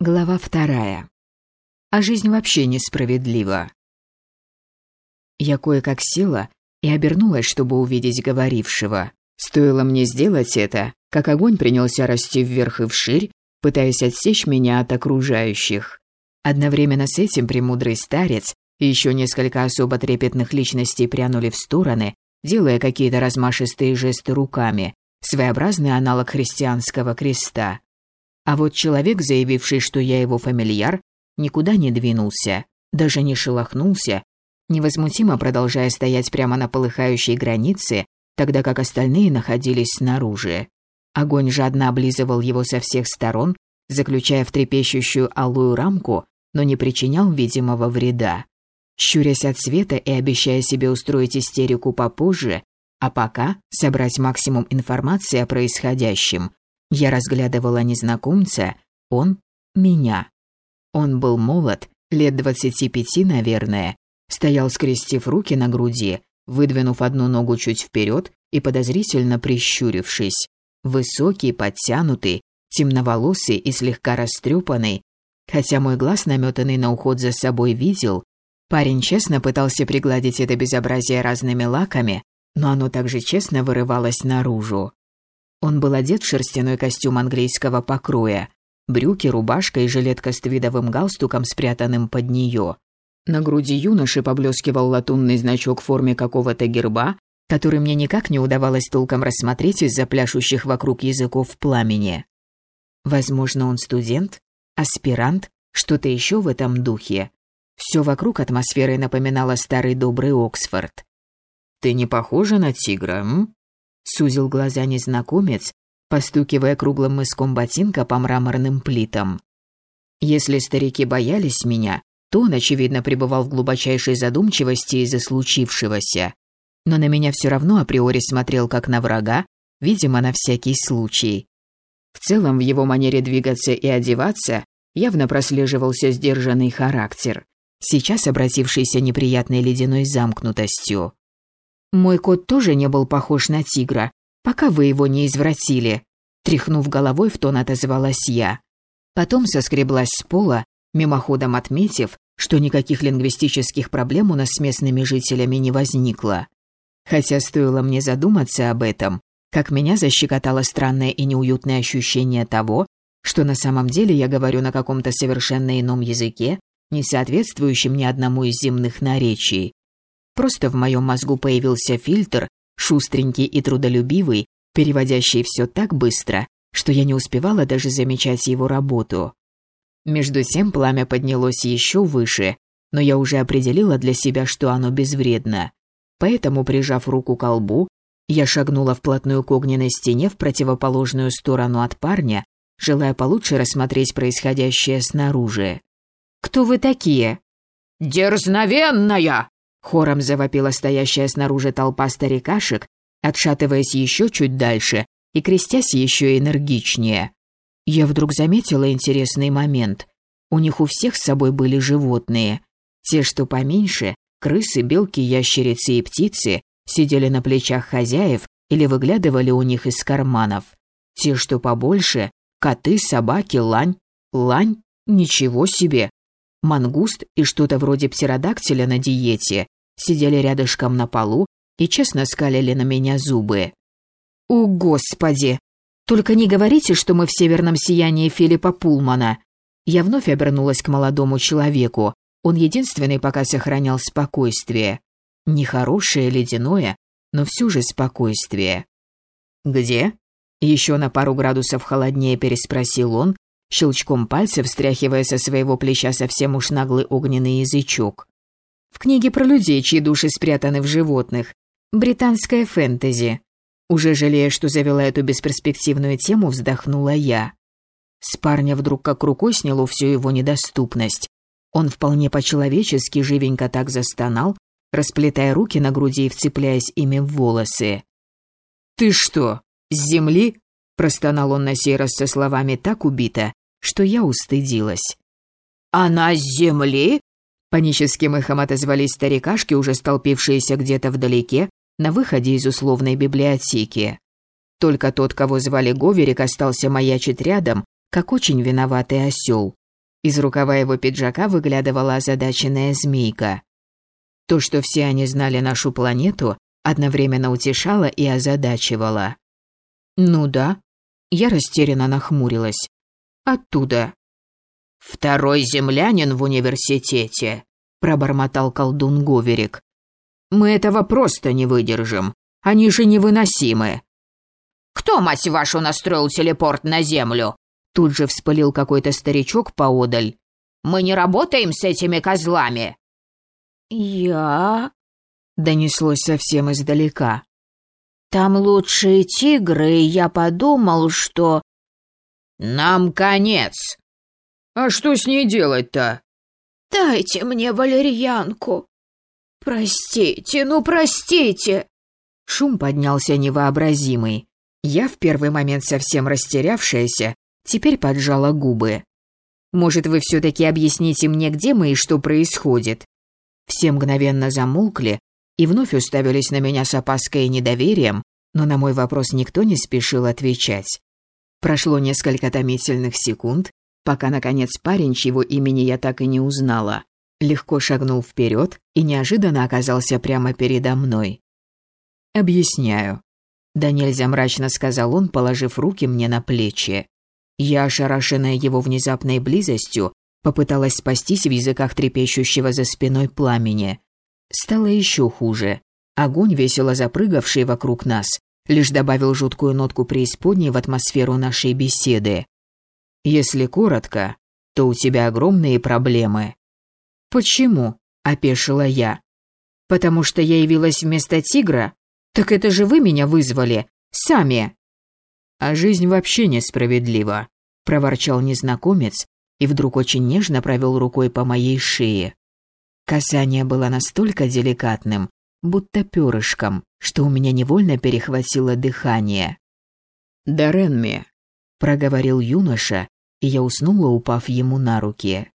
Глава вторая. А жизнь вообще несправедлива. Я кое-как села и обернулась, чтобы увидеть говорившего. Стоило мне сделать это, как огонь принялся расти вверх и вширь, пытаясь отсечь меня от окружающих. Одновременно с этим премудрый старец и еще несколько особо трепетных личностей прянули в стороны, делая какие-то размашистые жесты руками, своеобразный аналог христианского креста. А вот человек, заявивший, что я его фамильяр, никуда не двинулся, даже не шелохнулся, невозмутимо продолжая стоять прямо на полыхающей границе, тогда как остальные находились снаружи. Огонь жадно облизывал его со всех сторон, заключая в трепещущую алую рамку, но не причинял видимого вреда. Щурясь от света и обещая себе устроить истерику попозже, а пока собрать максимум информации о происходящем, я разглядывала незнакомца, он – меня. Он был молод, лет двадцати пяти, наверное, стоял, скрестив руки на груди, выдвинув одну ногу чуть вперед и подозрительно прищурившись. Высокий, подтянутый, темноволосый и слегка растрепанный. Хотя мой глаз, наметанный на уход за собой, видел, парень честно пытался пригладить это безобразие разными лаками, но оно также честно вырывалось наружу. Он был одет в шерстяной костюм английского покроя, брюки, рубашка и жилетка с твидовым галстуком, спрятанным под нее. На груди юноши поблескивал латунный значок в форме какого-то герба, который мне никак не удавалось толком рассмотреть из-за пляшущих вокруг языков пламени. Возможно, он студент, аспирант, что-то еще в этом духе. Все вокруг атмосферой напоминало старый добрый Оксфорд. «Ты не похожа на тигра, м?» Сузил глаза незнакомец, постукивая круглым мыском ботинка по мраморным плитам. Если старики боялись меня, то он, очевидно, пребывал в глубочайшей задумчивости из-за случившегося. Но на меня все равно априори смотрел как на врага, видимо, на всякий случай. В целом, в его манере двигаться и одеваться явно прослеживался сдержанный характер, сейчас обратившийся неприятной ледяной замкнутостью. Мой кот тоже не был похож на тигра, пока вы его не извратили. Тряхнув головой, в тон отозвалась я. Потом соскреблась с пола, мимоходом отметив, что никаких лингвистических проблем у нас с местными жителями не возникло. Хотя стоило мне задуматься об этом, как меня защекотало странное и неуютное ощущение того, что на самом деле я говорю на каком-то совершенно ином языке, не соответствующем ни одному из земных наречий. Просто в моем мозгу появился фильтр, шустренький и трудолюбивый, переводящий все так быстро, что я не успевала даже замечать его работу. Между тем пламя поднялось еще выше, но я уже определила для себя, что оно безвредно. Поэтому, прижав руку к колбу, я шагнула вплотную к огненной стене в противоположную сторону от парня, желая получше рассмотреть происходящее снаружи. «Кто вы такие?» «Дерзновенная!» Хором завопила стоящая снаружи толпа старикашек, отшатываясь еще чуть дальше и крестясь еще энергичнее. Я вдруг заметила интересный момент. У них у всех с собой были животные. Те, что поменьше, крысы, белки, ящерицы и птицы, сидели на плечах хозяев или выглядывали у них из карманов. Те, что побольше, коты, собаки, лань. Лань? Ничего себе! Мангуст и что-то вроде птеродактиля на диете сидели рядышком на полу и честно скалили на меня зубы. «О, Господи! Только не говорите, что мы в северном сиянии Филиппа Пулмана!» Я вновь обернулась к молодому человеку. Он единственный пока сохранял спокойствие. Нехорошее, ледяное, но все же спокойствие. «Где?» Еще на пару градусов холоднее переспросил он, щелчком пальцев встряхивая со своего плеча совсем уж наглый огненный язычок. В книге про людей, чьи души спрятаны в животных. Британская фэнтези. Уже жалея, что завела эту бесперспективную тему, вздохнула я. С парня вдруг как рукой сняло всю его недоступность. Он вполне по-человечески живенько так застонал, расплетая руки на груди и вцепляясь ими в волосы. «Ты что, с земли?» – простонал он на сей раз со словами так убито, что я устыдилась. «Она с земли?» Паническим эхом отозвались старикашки, уже столпившиеся где-то вдалеке, на выходе из условной библиотеки. Только тот, кого звали Говерик, остался маячить рядом, как очень виноватый осел. Из рукава его пиджака выглядывала озадаченная змейка. То, что все они знали нашу планету, одновременно утешало и озадачивало. «Ну да». Я растерянно нахмурилась. «Оттуда». «Второй землянин в университете», — пробормотал колдун Говерик. «Мы этого просто не выдержим. Они же невыносимы». «Кто, мать вашу, настроил телепорт на Землю?» Тут же вспылил какой-то старичок поодаль. «Мы не работаем с этими козлами». «Я...» — донеслось совсем издалека. «Там лучшие тигры, и я подумал, что...» «Нам конец!» «А что с ней делать-то?» «Дайте мне валерьянку!» «Простите, ну простите!» Шум поднялся невообразимый. Я, в первый момент совсем растерявшаяся, теперь поджала губы. «Может, вы все-таки объясните мне, где мы и что происходит?» Все мгновенно замолкли и вновь уставились на меня с опаской и недоверием, но на мой вопрос никто не спешил отвечать. Прошло несколько томительных секунд, пока, наконец, парень, чьего имени я так и не узнала, легко шагнул вперед и неожиданно оказался прямо передо мной. «Объясняю», — да нельзя мрачно сказал он, положив руки мне на плечи. Я, ошарашенная его внезапной близостью, попыталась спастись в языках трепещущего за спиной пламени. Стало еще хуже. Огонь, весело запрыгавший вокруг нас, лишь добавил жуткую нотку преисподней в атмосферу нашей беседы. Если коротко, то у тебя огромные проблемы. Почему? опешила я. Потому что я явилась вместо тигра? Так это же вы меня вызвали, сами. А жизнь вообще несправедлива, проворчал незнакомец и вдруг очень нежно провел рукой по моей шее. Касание было настолько деликатным, будто перышком, что у меня невольно перехватило дыхание. «Даренми», — проговорил юноша, и я уснула, упав ему на руки.